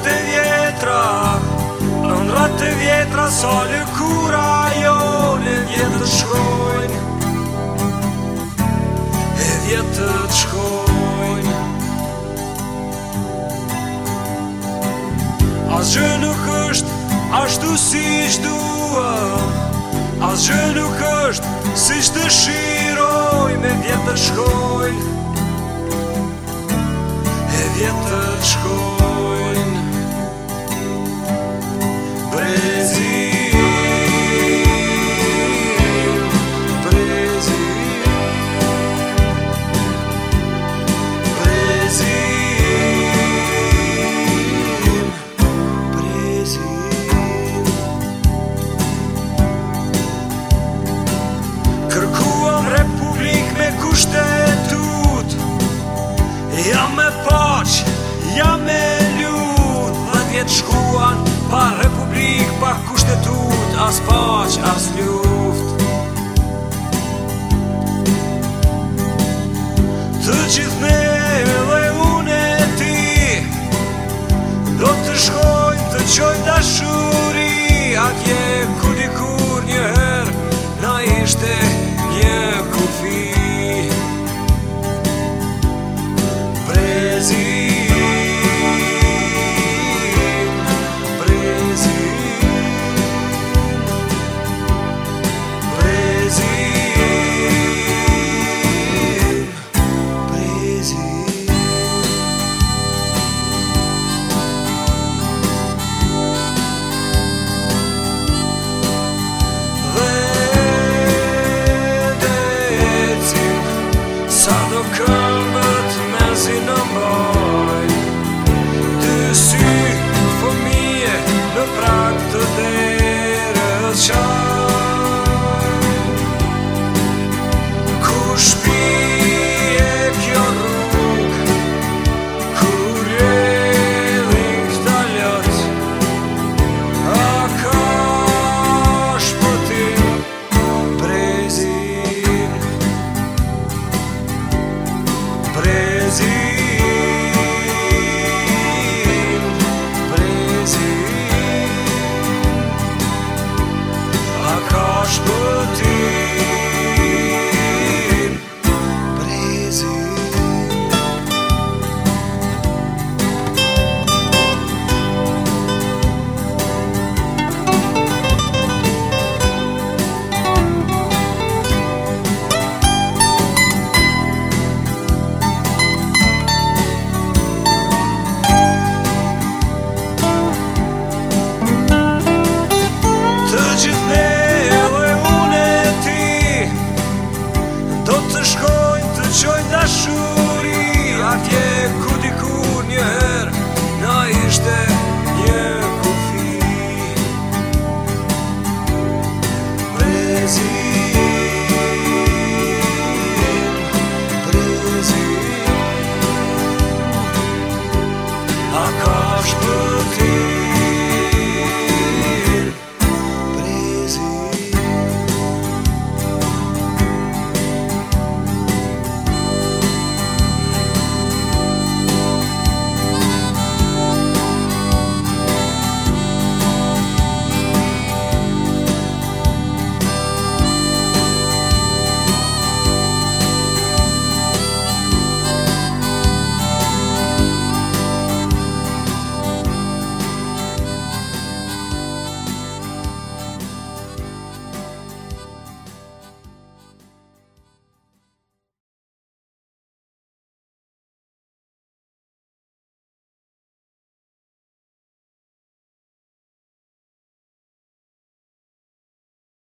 Në vjetra Në nëndrat e vjetra Sol e kura jo E vjetët shkojnë E vjetët shkojnë Asë gjë nuk është Ashtu si shdua Asë gjë nuk është Si sh shiroj shirojnë E vjetët shkojnë E vjetët shkojnë tut, as paq, as luft Të gjithë dhe une ti Do të shkojmë, të qojnë dashuri Atje ku dikur njëherë na ishte da chuva.